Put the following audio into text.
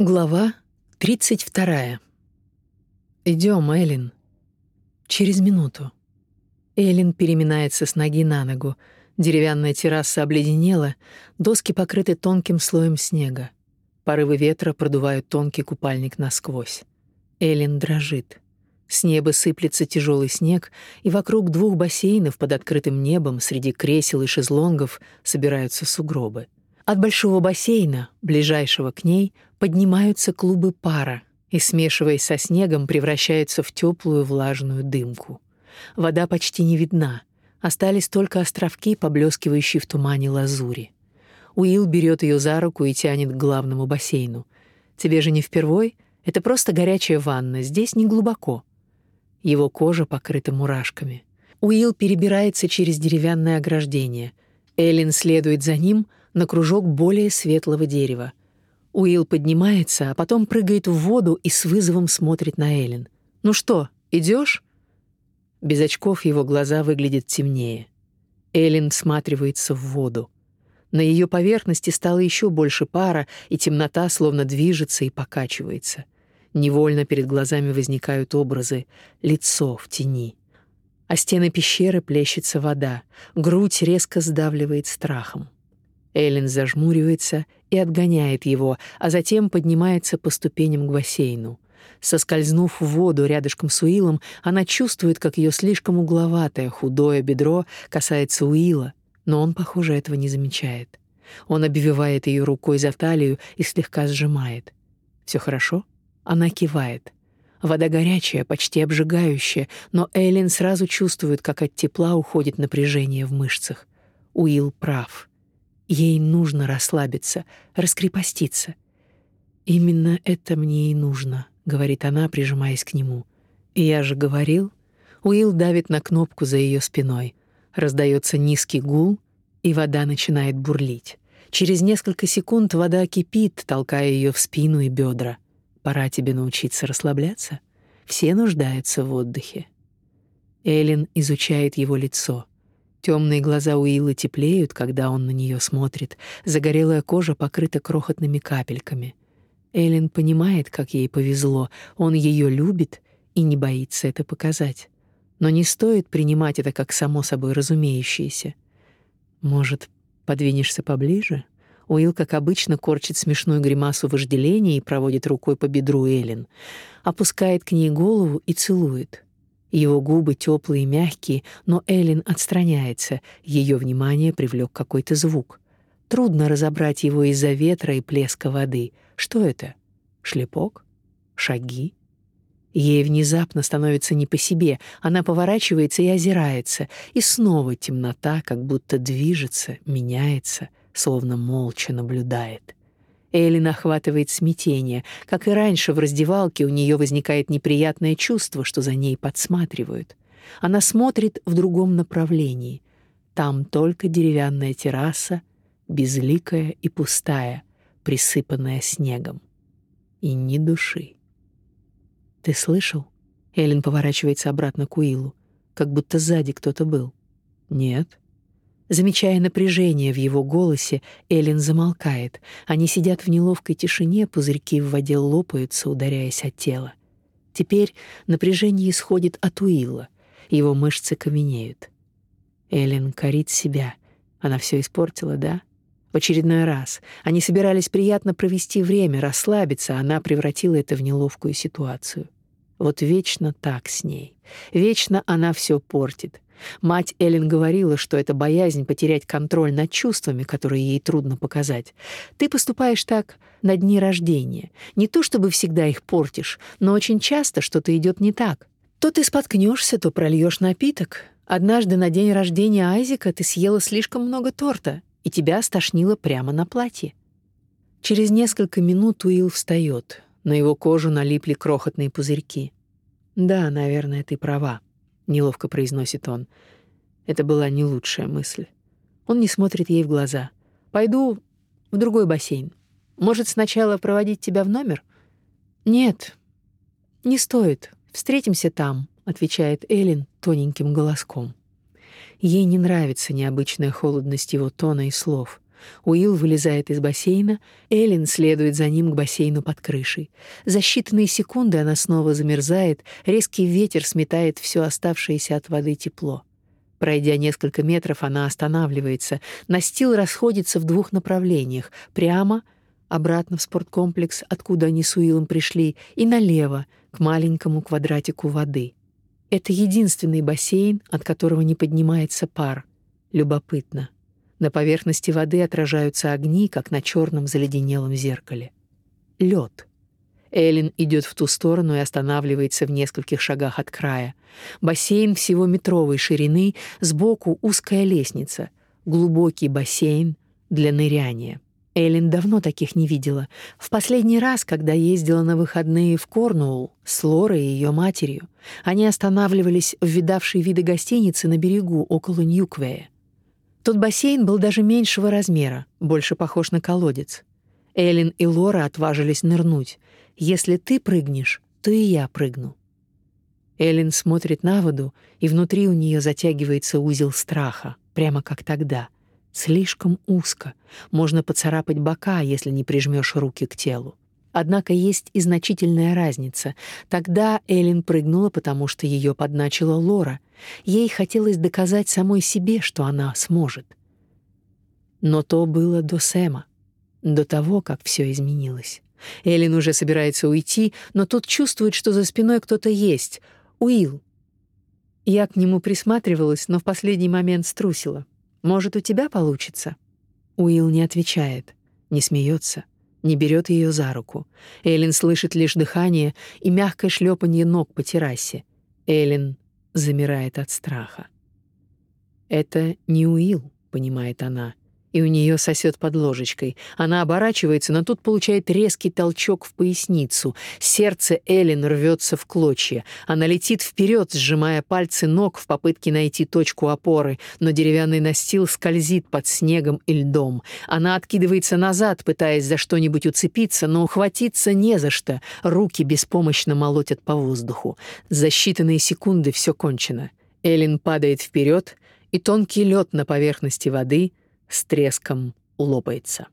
Глава 32. Идем, Элин. Через минуту. Элин переминается с ноги на ногу. Деревянная терраса обледенела, доски покрыты тонким слоем снега. Порывы ветра продувают тонкий купальник насквозь. Элин дрожит. С неба сыплется тяжелый снег, и вокруг двух бассейнов под открытым небом среди кресел и шезлонгов собираются сугробы. От большого бассейна, ближайшего к ней, поднимаются клубы пара и, смешиваясь со снегом, превращаются в теплую влажную дымку. Вода почти не видна, остались только островки, поблескивающие в тумане лазури. Уилл берет ее за руку и тянет к главному бассейну. «Тебе же не впервой? Это просто горячая ванна, здесь не глубоко». Его кожа покрыта мурашками. Уилл перебирается через деревянное ограждение. Эллен следует за ним на кружок более светлого дерева. Уилл поднимается, а потом прыгает в воду и с вызовом смотрит на Эллен. «Ну что, идешь? Без очков его глаза выглядят темнее. Эллен всматривается в воду. На ее поверхности стало еще больше пара, и темнота словно движется и покачивается. Невольно перед глазами возникают образы, лицо в тени. А стены пещеры плещется вода, грудь резко сдавливает страхом. Эллен зажмуривается и отгоняет его, а затем поднимается по ступеням к бассейну. Соскользнув в воду рядышком с Уиллом, она чувствует, как ее слишком угловатое, худое бедро касается Уилла, но он, похоже, этого не замечает. Он обвивает ее рукой за талию и слегка сжимает. Все хорошо? Она кивает. Вода горячая, почти обжигающая, но Эллен сразу чувствует, как от тепла уходит напряжение в мышцах. Уилл прав. Ей нужно расслабиться, раскрепоститься. Именно это мне и нужно, говорит она, прижимаясь к нему. Я же говорил. Уилл давит на кнопку за ее спиной. Раздается низкий гул, и вода начинает бурлить. Через несколько секунд вода кипит, толкая ее в спину и бедра. Пора тебе научиться расслабляться. Все нуждаются в отдыхе. Элин изучает его лицо. Темные глаза Уилла теплеют, когда он на нее смотрит. Загорелая кожа покрыта крохотными капельками. Эллен понимает, как ей повезло. Он ее любит и не боится это показать. Но не стоит принимать это как само собой разумеющееся. Может, подвинешься поближе? Уилл, как обычно, корчит смешную гримасу вожделения и проводит рукой по бедру Эллен, опускает к ней голову и целует. Его губы теплые и мягкие, но Элин отстраняется. Ее внимание привлек какой-то звук. Трудно разобрать его из-за ветра и плеска воды. Что это? Шлепок? Шаги? Ей внезапно становится не по себе. Она поворачивается и озирается, и снова темнота, как будто движется, меняется, словно молча наблюдает. Эллен охватывает смятение. Как и раньше в раздевалке у нее возникает неприятное чувство, что за ней подсматривают. Она смотрит в другом направлении. Там только деревянная терраса, безликая и пустая, присыпанная снегом. И ни души. «Ты слышал?» Эллен поворачивается обратно к Уиллу, как будто сзади кто-то был. «Нет». Замечая напряжение в его голосе, Элин замолкает. Они сидят в неловкой тишине, пузырьки в воде лопаются, ударяясь о тело. Теперь напряжение исходит от Уилла. Его мышцы каменеют. Элин корит себя. Она все испортила, да? В очередной раз. Они собирались приятно провести время, расслабиться, а она превратила это в неловкую ситуацию. Вот вечно так с ней. Вечно она все портит. Мать Эллен говорила, что это боязнь потерять контроль над чувствами, которые ей трудно показать. Ты поступаешь так на дни рождения. Не то чтобы всегда их портишь, но очень часто что-то идет не так. То ты споткнешься, то прольешь напиток. Однажды на день рождения Айзека ты съела слишком много торта, и тебя стошнило прямо на платье. Через несколько минут Уилл встает. На его кожу налипли крохотные пузырьки. «Да, наверное, ты права», неловко произносит он. Это была не лучшая мысль. Он не смотрит ей в глаза. Пойду в другой бассейн. Может, сначала проводить тебя в номер? Нет. Не стоит. Встретимся там, отвечает Элин тоненьким голоском. Ей не нравится необычная холодность его тона и слов. Уилл вылезает из бассейна, Эллен следует за ним к бассейну под крышей. За считанные секунды она снова замерзает, резкий ветер сметает все оставшееся от воды тепло. Пройдя несколько метров, она останавливается. Настил расходится в двух направлениях: прямо обратно в спорткомплекс, откуда они с Уиллом пришли, и налево к маленькому квадратику воды. Это единственный бассейн, от которого не поднимается пар. Любопытно. На поверхности воды отражаются огни, как на черном заледенелом зеркале. Лед. Эллен идет в ту сторону и останавливается в нескольких шагах от края. Бассейн всего метровой ширины, сбоку узкая лестница, глубокий бассейн для ныряния. Эллен давно таких не видела. В последний раз, когда ездила на выходные в Корнуолл с Лорой и ее матерью, они останавливались в видавшей виды гостинице на берегу около Ньюквея. Тот бассейн был даже меньшего размера, больше похож на колодец. Эллен и Лора отважились нырнуть. Если ты прыгнешь, то и я прыгну. Эллен смотрит на воду, и внутри у нее затягивается узел страха, прямо как тогда. Слишком узко. Можно поцарапать бока, если не прижмешь руки к телу. Однако есть и значительная разница. Тогда Эллен прыгнула, потому что ее подначила Лора. Ей хотелось доказать самой себе, что она сможет. Но то было до Сэма, до того, как все изменилось. Эллен уже собирается уйти, но тут чувствует, что за спиной кто-то есть. Уилл. Я к нему присматривалась, но в последний момент струсила. Может, у тебя получится? Уилл не отвечает, не смеется, не берет ее за руку. Эллен слышит лишь дыхание и мягкое шлепанье ног по террасе. Эллен замирает от страха. Это не Уилл, понимает она и у нее сосет под ложечкой. Она оборачивается, но тут получает резкий толчок в поясницу. Сердце Эллен рвется в клочья. Она летит вперед, сжимая пальцы ног в попытке найти точку опоры, но деревянный настил скользит под снегом и льдом. Она откидывается назад, пытаясь за что-нибудь уцепиться, но ухватиться не за что. Руки беспомощно молотят по воздуху. За считанные секунды все кончено. Эллен падает вперед, и тонкий лед на поверхности воды — с треском лопается.